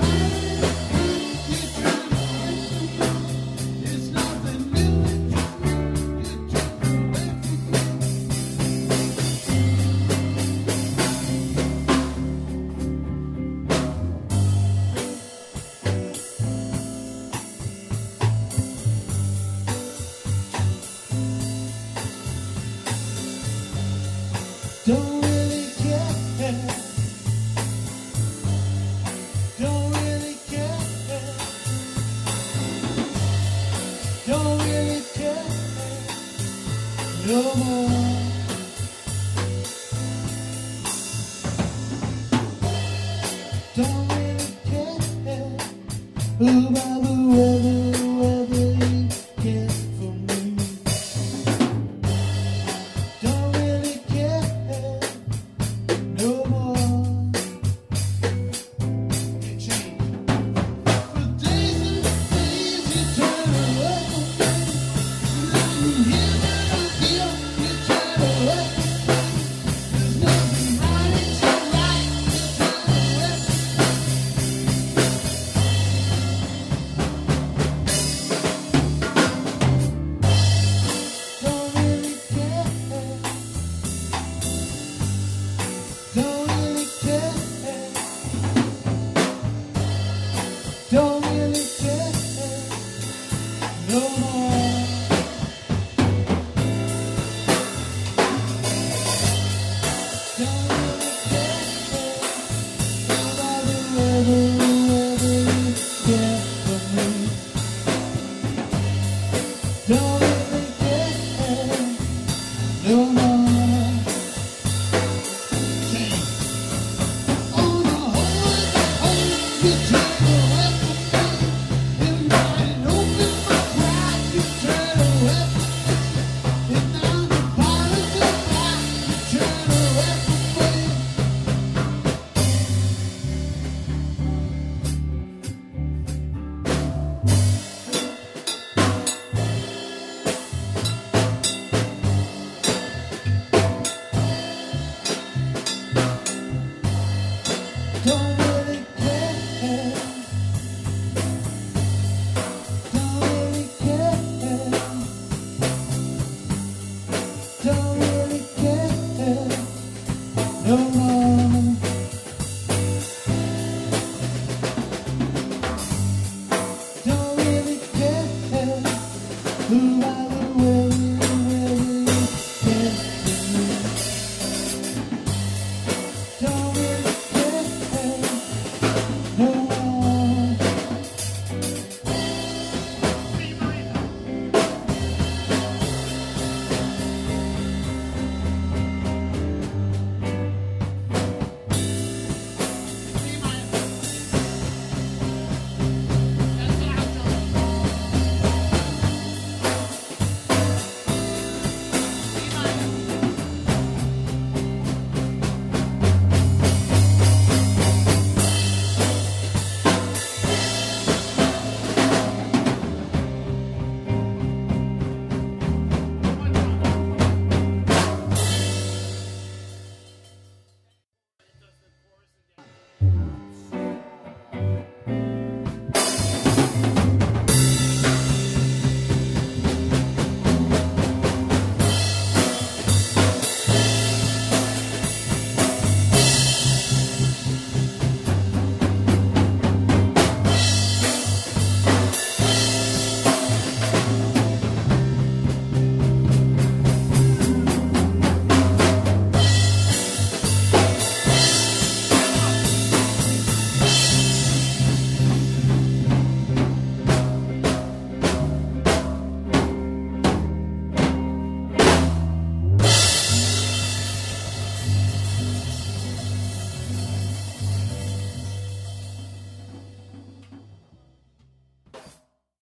say no more. Don't really care about Don't